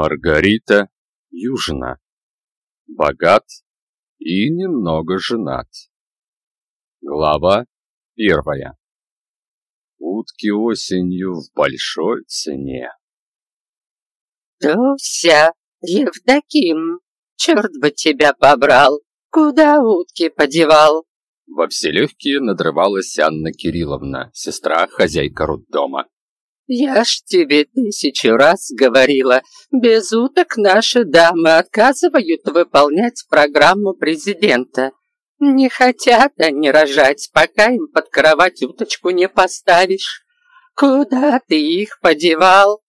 Маргарита Южина. Богат и немного женат. Глава первая. Утки осенью в большой цене. Дуся, Евдоким, черт бы тебя побрал, куда утки подевал? Во все легкие надрывалась Анна Кирилловна, сестра хозяйка роддома. Я ж тебе тысячу раз говорила, без уток наши дамы отказывают выполнять программу президента. Не хотят они рожать, пока им под кровать уточку не поставишь. Куда ты их подевал?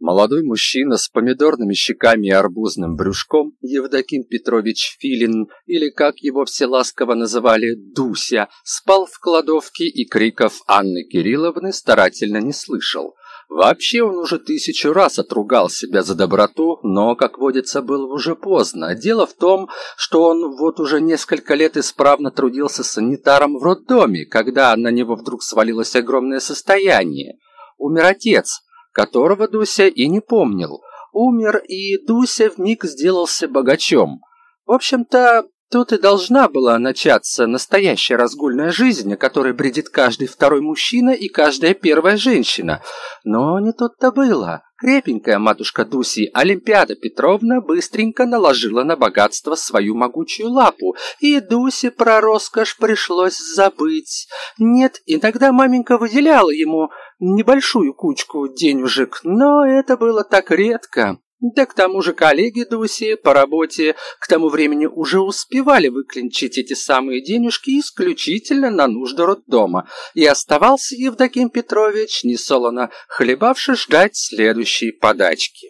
Молодой мужчина с помидорными щеками и арбузным брюшком, Евдоким Петрович Филин, или как его все ласково называли, Дуся, спал в кладовке и криков Анны Кирилловны старательно не слышал. Вообще он уже тысячу раз отругал себя за доброту, но, как водится, было уже поздно. Дело в том, что он вот уже несколько лет исправно трудился санитаром в роддоме, когда на него вдруг свалилось огромное состояние. Умер отец, которого Дуся и не помнил. Умер, и Дуся вмиг сделался богачом. В общем-то, тут и должна была начаться настоящая разгульная жизнь, о которой бредит каждый второй мужчина и каждая первая женщина. Но не тут-то было. Крепенькая матушка Дуси Олимпиада Петровна быстренько наложила на богатство свою могучую лапу, и Дусе про роскошь пришлось забыть. Нет, иногда маменька выделяла ему небольшую кучку денежек, но это было так редко. Да к тому же коллеги Дуси по работе к тому времени уже успевали выклинчить эти самые денежки исключительно на нужды роддома, и оставался Евдоким Петрович, несолоно хлебавший, ждать следующей подачки.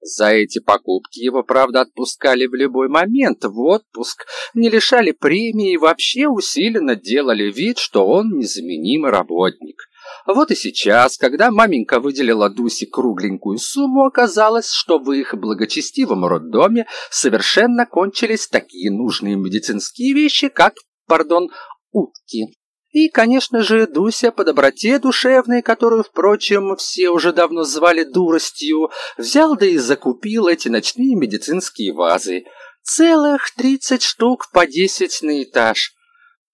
За эти покупки его, правда, отпускали в любой момент в отпуск, не лишали премии и вообще усиленно делали вид, что он незаменимый работник. Вот и сейчас, когда маменька выделила Дусе кругленькую сумму, оказалось, что в их благочестивом роддоме совершенно кончились такие нужные медицинские вещи, как, пардон, утки. И, конечно же, Дуся по доброте душевной, которую, впрочем, все уже давно звали дуростью, взял да и закупил эти ночные медицинские вазы. Целых тридцать штук по десять на этаж.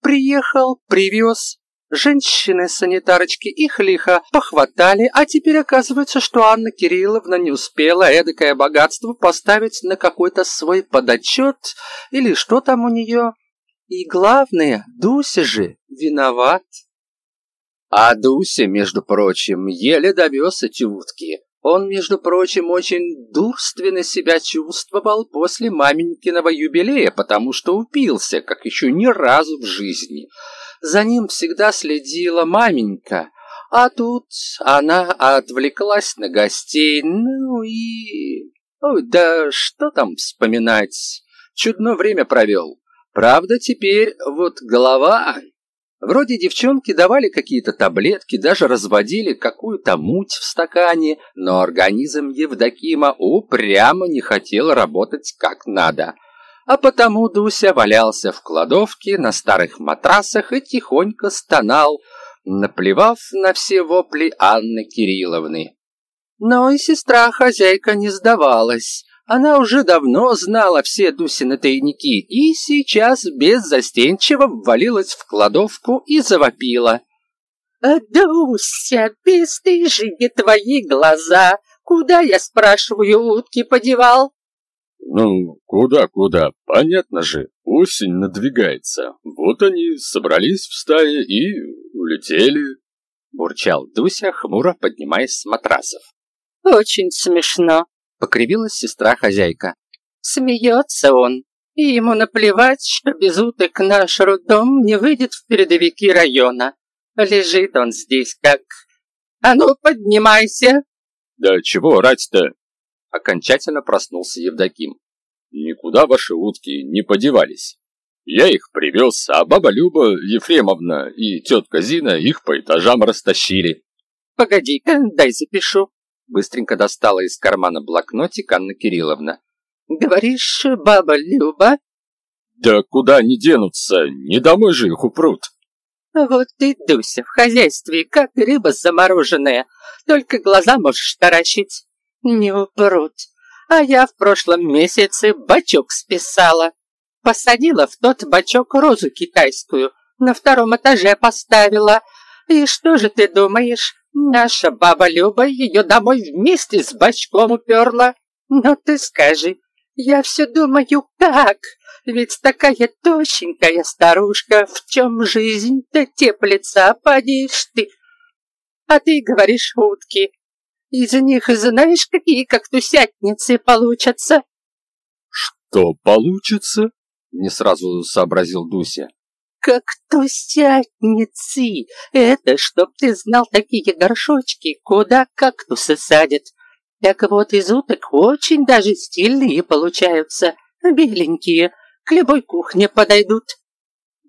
Приехал, привез, Женщины-санитарочки их лихо похватали, а теперь оказывается, что Анна Кирилловна не успела эдакое богатство поставить на какой-то свой подотчет или что там у нее. И главное, Дуся же виноват. А Дуся, между прочим, еле довез эти утки. Он, между прочим, очень дурственно себя чувствовал после маменькиного юбилея, потому что упился, как еще ни разу в жизни. За ним всегда следила маменька, а тут она отвлеклась на гостей, ну и... Ой, да что там вспоминать, чудно время провел. Правда, теперь вот голова... Вроде девчонки давали какие-то таблетки, даже разводили какую-то муть в стакане, но организм Евдокима упрямо не хотел работать как надо а потому Дуся валялся в кладовке на старых матрасах и тихонько стонал, наплевав на все вопли Анны Кирилловны. Но и сестра-хозяйка не сдавалась. Она уже давно знала все Дусины тайники и сейчас беззастенчиво ввалилась в кладовку и завопила. «Дуся, бесстыжие твои глаза! Куда, я спрашиваю, утки подевал?» Ну, куда-куда, понятно же, осень надвигается. Вот они собрались в стае и улетели. Бурчал Дуся, хмуро поднимаясь с матрасов. Очень смешно, покривилась сестра-хозяйка. Смеется он, и ему наплевать, что без уток наш роддом не выйдет в передовики района. Лежит он здесь как... А ну, поднимайся! Да чего орать-то? Окончательно проснулся Евдоким. Никуда ваши утки не подевались. Я их привез, а баба Люба Ефремовна и тетка Зина их по этажам растащили. Погоди-ка, дай запишу. Быстренько достала из кармана блокнотик Анна Кирилловна. Говоришь, баба Люба? Да куда они денутся? Не домой же их упрут. Вот ты, Дуся, в хозяйстве, как рыба замороженная. Только глаза можешь таращить. Не упрут. а я в прошлом месяце бачок списала. Посадила в тот бачок розу китайскую, на втором этаже поставила. И что же ты думаешь, наша баба Люба ее домой вместе с бачком уперла? Ну ты скажи, я все думаю, как? Ведь такая тощенькая старушка, в чем жизнь-то теплится, подишь ты. А ты говоришь утки. Из них знаешь, какие кактусятницы получатся? Что получится? Не сразу сообразил Дуся. Кактусятницы! Это, чтоб ты знал, такие горшочки, куда кактусы садят. Так вот, из уток очень даже стильные получаются, беленькие, к любой кухне подойдут.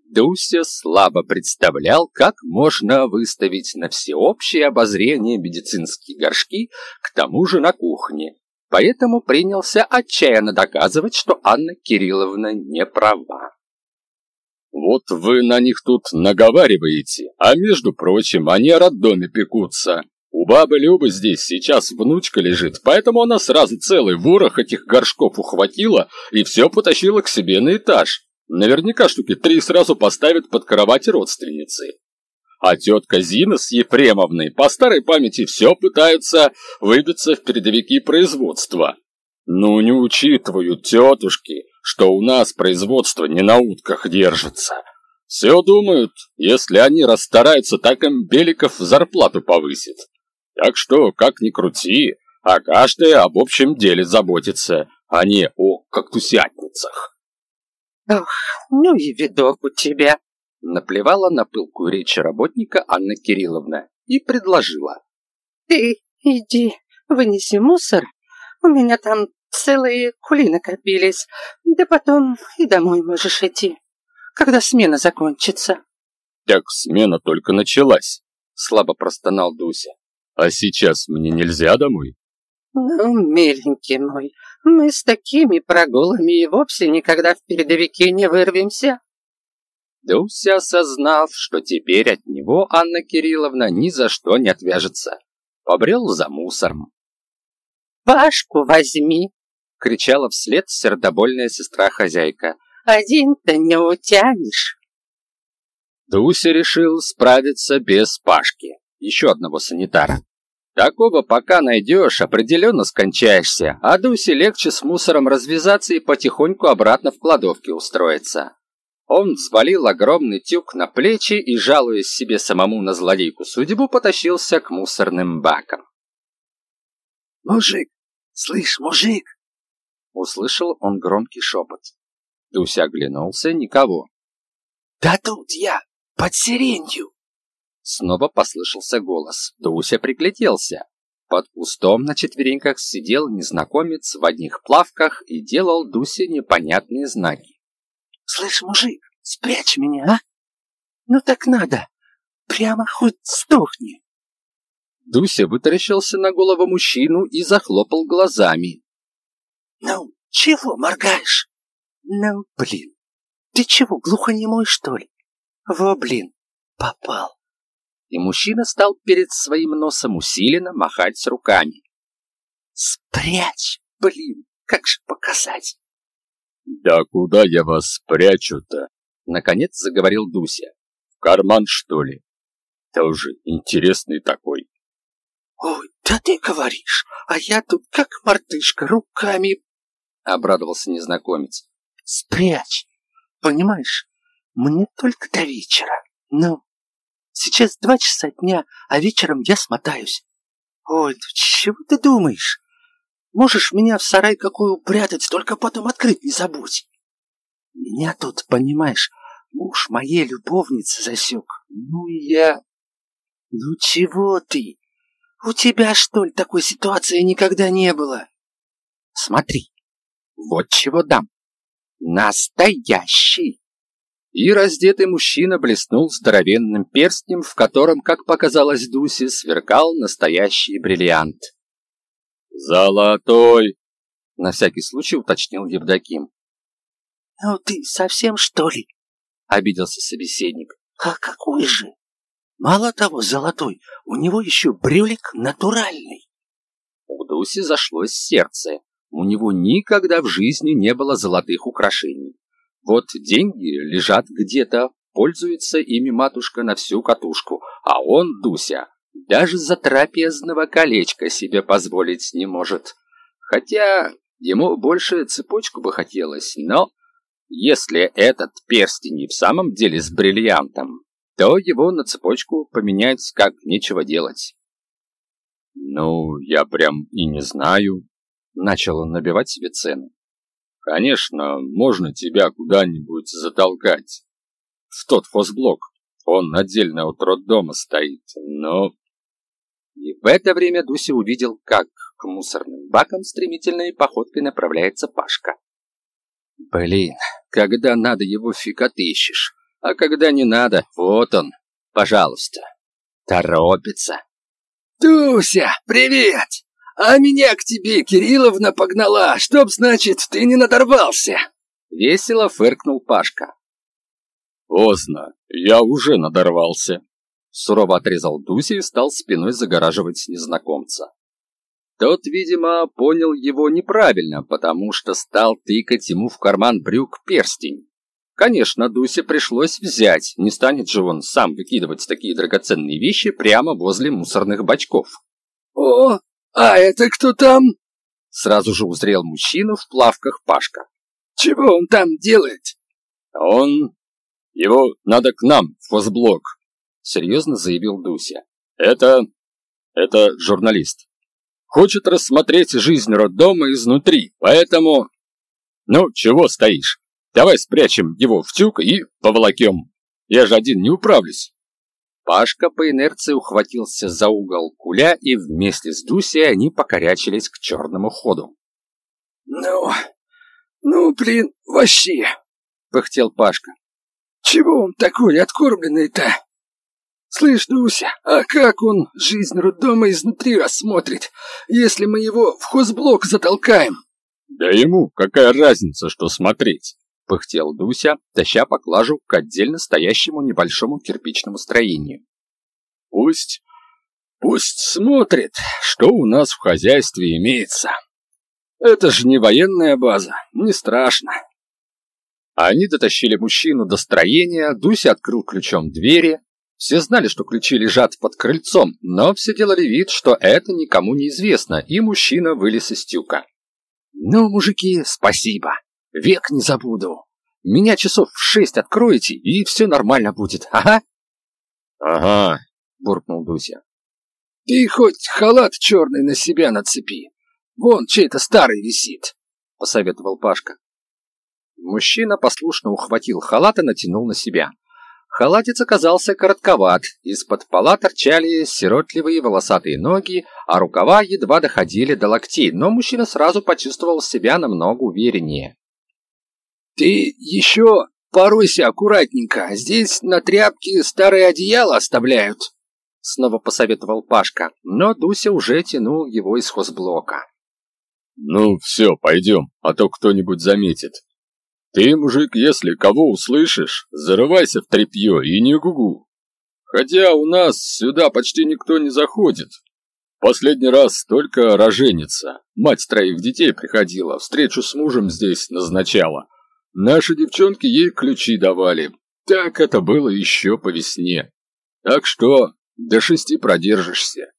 Дуся слабо представлял, как можно выставить на всеобщее обозрение медицинские горшки, к тому же на кухне. Поэтому принялся отчаянно доказывать, что Анна Кирилловна не права. «Вот вы на них тут наговариваете, а между прочим, они о роддоме пекутся. У бабы Любы здесь сейчас внучка лежит, поэтому она сразу целый ворох этих горшков ухватила и все потащила к себе на этаж. Наверняка штуки три сразу поставят под кровать родственницы. А тетка Зина с Ефремовной по старой памяти все пытаются выбиться в передовики производства. Ну, не учитывают тетушки, что у нас производство не на утках держится. Все думают, если они расстараются, так им Беликов зарплату повысит. Так что, как ни крути, а каждый об общем деле заботится, а не о кактусятницах. Ох, ну и видок у тебя. Наплевала на пылкую речь работника Анна Кирилловна и предложила. Ты иди, вынеси мусор. У меня там целые кули накопились. Да потом и домой можешь идти, когда смена закончится. Так смена только началась, слабо простонал Дуся. А сейчас мне нельзя домой? Ну, миленький мой, мы с такими прогулами и вовсе никогда в передовике не вырвемся. Дуся, осознав, что теперь от него Анна Кирилловна ни за что не отвяжется, побрел за мусором. «Пашку возьми!» — кричала вслед сердобольная сестра-хозяйка. «Один-то не утянешь!» Дуся решил справиться без Пашки, еще одного санитара. Такого пока найдешь, определенно скончаешься, а Дусе легче с мусором развязаться и потихоньку обратно в кладовке устроиться. Он взвалил огромный тюк на плечи и, жалуясь себе самому на злодейку судьбу, потащился к мусорным бакам. «Мужик! Слышь, мужик!» Услышал он громкий шепот. Дуся оглянулся, никого. «Да тут я, под сиренью!» Снова послышался голос. Дуся пригляделся. Под кустом на четвереньках сидел незнакомец в одних плавках и делал Дусе непонятные знаки. «Слышь, мужик, спрячь меня, а? Ну так надо. Прямо хоть сдохни». Дуся вытаращился на голову мужчину и захлопал глазами. «Ну, чего моргаешь? Ну, блин, ты чего, глухонемой, что ли? Во, блин, попал и мужчина стал перед своим носом усиленно махать руками. «Спрячь! Блин, как же показать?» «Да куда я вас спрячу-то?» — наконец заговорил Дуся. «В карман, что ли? Тоже интересный такой». «Ой, да ты говоришь, а я тут как мартышка руками...» — обрадовался незнакомец. «Спрячь! Понимаешь, мне только до вечера. Ну, Сейчас два часа дня, а вечером я смотаюсь. Ой, ну чего ты думаешь? Можешь меня в сарай какую упрятать, только потом открыть не забудь. Меня тут, понимаешь, муж моей любовницы засек. Ну и я... Ну чего ты? У тебя, что ли, такой ситуации никогда не было? Смотри, вот чего дам. Настоящий и раздетый мужчина блеснул здоровенным перстнем, в котором, как показалось Дусе, сверкал настоящий бриллиант. «Золотой!» — на всякий случай уточнил Евдоким. «Ну ты совсем, что ли?» — обиделся собеседник. «А какой же? Мало того, золотой, у него еще брюлик натуральный». У Дуси зашлось сердце. У него никогда в жизни не было золотых украшений. Вот деньги лежат где-то, пользуется ими матушка на всю катушку, а он, Дуся, даже за трапезного колечка себе позволить не может. Хотя ему больше цепочку бы хотелось, но если этот перстень и в самом деле с бриллиантом, то его на цепочку поменять как нечего делать. «Ну, я прям и не знаю», — начал он набивать себе цену. «Конечно, можно тебя куда-нибудь затолкать. В тот фосблок. Он отдельно от роддома стоит, но...» И в это время Дуся увидел, как к мусорным бакам стремительной походкой направляется Пашка. «Блин, когда надо его фиг отыщешь, а когда не надо, вот он, пожалуйста, торопится». «Дуся, привет! А меня к тебе Кирилловна погнала, чтоб, значит, ты не надорвался!» Весело фыркнул Пашка. «Поздно, я уже надорвался!» Сурово отрезал Дуся и стал спиной загораживать незнакомца. Тот, видимо, понял его неправильно, потому что стал тыкать ему в карман брюк перстень. Конечно, Дусе пришлось взять, не станет же он сам выкидывать такие драгоценные вещи прямо возле мусорных бачков. «О, а это кто там?» Сразу же узрел мужчину в плавках Пашка. «Чего он там делает?» «Он... Его надо к нам, в хозблок», — серьезно заявил Дуся. «Это... это журналист. Хочет рассмотреть жизнь роддома изнутри, поэтому... Ну, чего стоишь? Давай спрячем его в тюк и поволокем. Я же один не управлюсь. Пашка по инерции ухватился за угол куля, и вместе с Дусей они покорячились к черному ходу. «Ну, ну, блин, вообще!» — пыхтел Пашка. «Чего он такой откормленный-то? Слышь, Дуся, а как он жизнь роддома изнутри рассмотрит, если мы его в хозблок затолкаем?» «Да ему какая разница, что смотреть?» — пыхтел Дуся, таща поклажу к отдельно стоящему небольшому кирпичному строению. «Пусть, пусть смотрит, что у нас в хозяйстве имеется. Это же не военная база, не страшно». Они дотащили мужчину до строения, Дуся открыл ключом двери. Все знали, что ключи лежат под крыльцом, но все делали вид, что это никому не известно, и мужчина вылез из тюка. «Ну, мужики, спасибо!» Век не забуду. Меня часов в шесть откроете, и все нормально будет, ага?» «Ага», — буркнул Дуся. «Ты хоть халат черный на себя нацепи. Вон чей-то старый висит», — посоветовал Пашка. Мужчина послушно ухватил халат и натянул на себя. Халатец оказался коротковат, из-под пола торчали сиротливые волосатые ноги, а рукава едва доходили до локтей, но мужчина сразу почувствовал себя намного увереннее. «Ты еще поройся аккуратненько, здесь на тряпке старое одеяло оставляют», — снова посоветовал Пашка, но Дуся уже тянул его из хозблока. «Ну все, пойдем, а то кто-нибудь заметит. Ты, мужик, если кого услышишь, зарывайся в тряпье и не гугу. Хотя у нас сюда почти никто не заходит. Последний раз только роженица, мать троих детей приходила, встречу с мужем здесь назначала». Наши девчонки ей ключи давали. Так это было еще по весне. Так что до шести продержишься.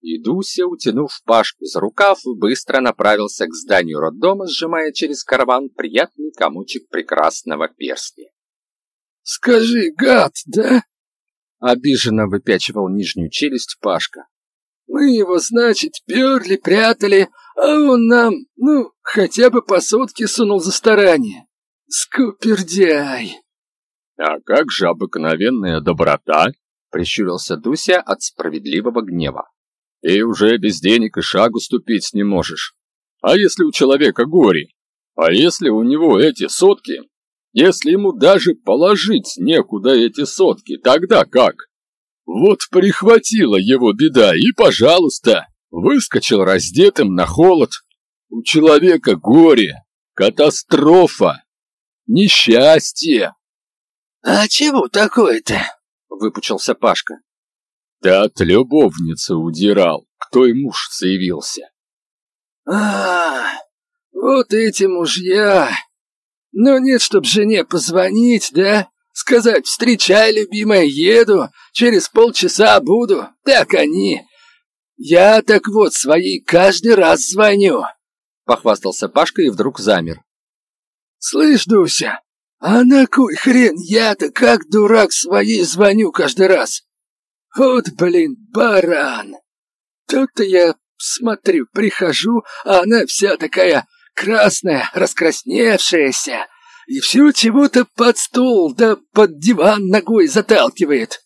И Дуся, утянув Пашку за рукав, быстро направился к зданию роддома, сжимая через карман приятный комочек прекрасного перстня. «Скажи, гад, да?» Обиженно выпячивал нижнюю челюсть Пашка. «Мы его, значит, перли, прятали, а он нам, ну, хотя бы по сотке сунул за старание. «Скупердяй!» «А как же обыкновенная доброта?» — прищурился Дуся от справедливого гнева. «Ты уже без денег и шагу ступить не можешь. А если у человека горе? А если у него эти сотки? Если ему даже положить некуда эти сотки, тогда как? Вот прихватила его беда, и, пожалуйста, выскочил раздетым на холод. У человека горе, катастрофа, Несчастье!» «А чего такое-то?» — выпучился Пашка. «Да от любовницы удирал, кто и муж заявился». А, Вот эти мужья! Ну нет, чтоб жене позвонить, да? Сказать, встречай, любимая, еду, через полчаса буду. Так они. Я так вот своей каждый раз звоню. Похвастался Пашка и вдруг замер. Слышь, Дуся, а на кой хрен я-то как дурак своей звоню каждый раз? Вот, блин, баран. Тут-то я смотрю, прихожу, а она вся такая красная, раскрасневшаяся, и все чего-то под стол да под диван ногой заталкивает.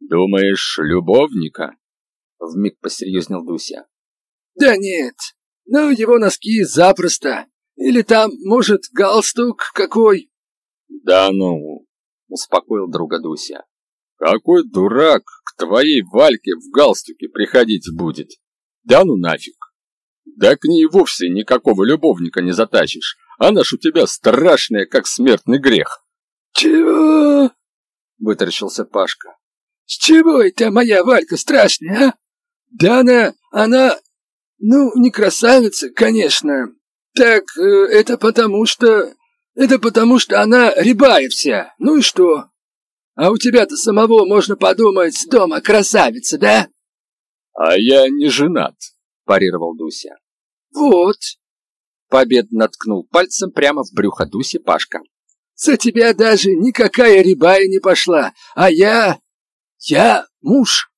«Думаешь, любовника?» — вмиг посерьезнел Дуся. «Да нет, ну его носки запросто. Или там, может, галстук какой?» «Да ну!» — успокоил друга Дуся. «Какой дурак к твоей Вальке в галстуке приходить будет? Да ну нафиг! Да к ней вовсе никакого любовника не затащишь. Она ж у тебя страшная, как смертный грех. Чего? Вытаращился Пашка. С чего это моя Валька страшная, а? Да она, она, ну, не красавица, конечно. Так, э, это потому что... Это потому что она рябая вся. Ну и что? А у тебя-то самого, можно подумать, дома красавица, да? А я не женат, парировал Дуся. Вот, Победно ткнул пальцем прямо в брюхо Дуси Пашка. «За тебя даже никакая рябая не пошла, а я... я муж.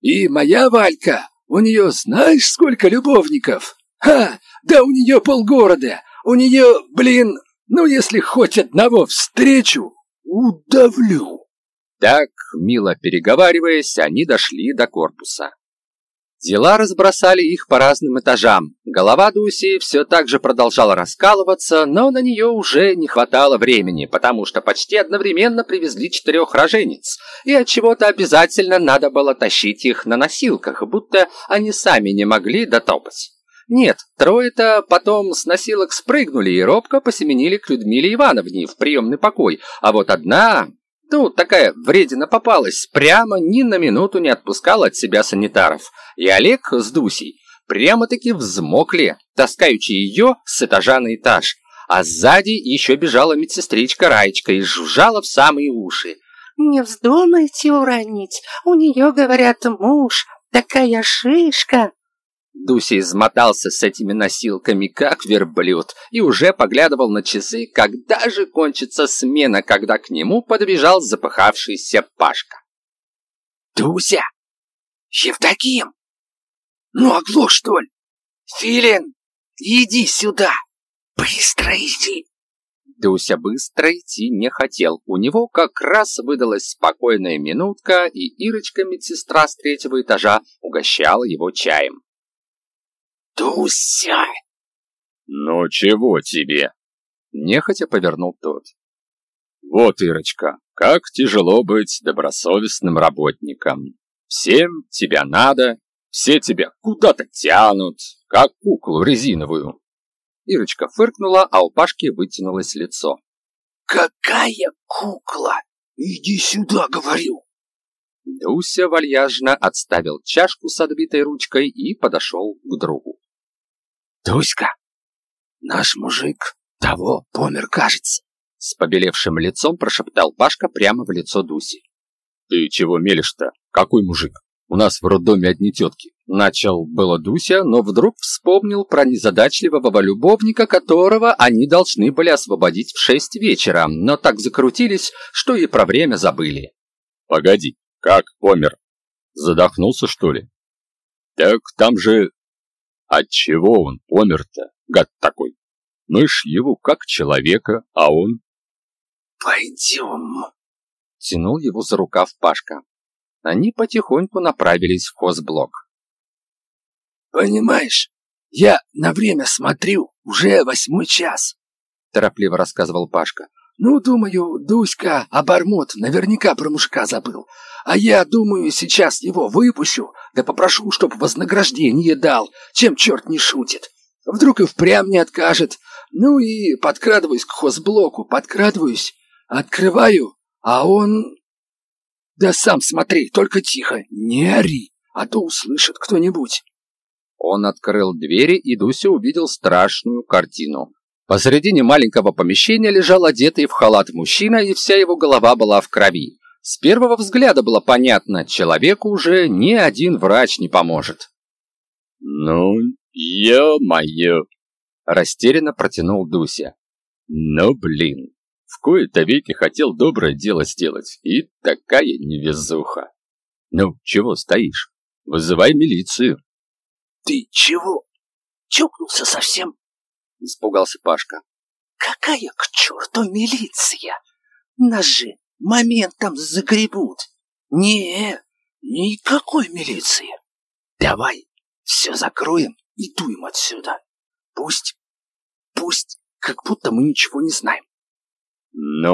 И моя Валька, у нее знаешь сколько любовников? Ха, да у нее полгорода, у нее, блин, ну если хоть одного встречу, удавлю». Так, мило переговариваясь, они дошли до корпуса. Дела разбросали их по разным этажам. Голова Дуси все так же продолжала раскалываться, но на нее уже не хватало времени, потому что почти одновременно привезли четырех роженец, и от чего то обязательно надо было тащить их на носилках, будто они сами не могли дотопать. Нет, трое-то потом с носилок спрыгнули и робко посеменили к Людмиле Ивановне в приемный покой, а вот одна, ну, такая вредина попалась, прямо ни на минуту не отпускала от себя санитаров. И Олег с Дусей прямо-таки взмокли, таскаючи ее с этажа на этаж. А сзади еще бежала медсестричка Раечка и жужжала в самые уши. «Не вздумайте уронить, у нее, говорят, муж, такая шишка!» Дуся измотался с этими носилками, как верблюд, и уже поглядывал на часы, когда же кончится смена, когда к нему подбежал запыхавшийся Пашка. «Дуся! Евдоким! Ну, оглох, что ли? Филин, иди сюда! Быстро иди!» Дуся быстро идти не хотел. У него как раз выдалась спокойная минутка, и Ирочка, медсестра с третьего этажа, угощала его чаем. Дуся!» «Ну чего тебе?» Нехотя повернул тот. «Вот, Ирочка, как тяжело быть добросовестным работником. Всем тебя надо, все тебя куда-то тянут, как куклу резиновую». Ирочка фыркнула, а у Пашки вытянулось лицо. «Какая кукла? Иди сюда, говорю!» Дуся вальяжно отставил чашку с отбитой ручкой и подошел к другу. Дуська, наш мужик того помер, кажется. С побелевшим лицом прошептал Пашка прямо в лицо Дуси. Ты чего мелешь-то? Какой мужик? У нас в роддоме одни тетки. Начал было Дуся, но вдруг вспомнил про незадачливого любовника, которого они должны были освободить в шесть вечера, но так закрутились, что и про время забыли. Погоди, как помер? Задохнулся, что ли? Так там же Отчего он помер-то, гад такой? Мы ж его как человека, а он... «Пойдем!» — тянул его за рукав Пашка. Они потихоньку направились в хозблок. «Понимаешь, я на время смотрю, уже восьмой час», — торопливо рассказывал Пашка. «Ну, думаю, Дуська, обормот, наверняка про мужика забыл. А я, думаю, сейчас его выпущу, да попрошу, чтоб вознаграждение дал, чем черт не шутит. Вдруг и впрямь не откажет. Ну и подкрадываюсь к хозблоку, подкрадываюсь, открываю, а он... Да сам смотри, только тихо, не ори, а то услышит кто-нибудь». Он открыл двери, и Дуся увидел страшную картину. Посредине маленького помещения лежал одетый в халат мужчина, и вся его голова была в крови. С первого взгляда было понятно, человеку уже ни один врач не поможет. «Ну, ё-моё!» – растерянно протянул Дуся. «Ну, блин, в кои-то веки хотел доброе дело сделать, и такая невезуха. Ну, чего стоишь? Вызывай милицию». «Ты чего? Чокнулся совсем?» — испугался Пашка. «Какая к черту милиция? Нас же моментом загребут. Не, никакой милиции. Давай все закроем и дуем отсюда. Пусть, пусть, как будто мы ничего не знаем. Ну,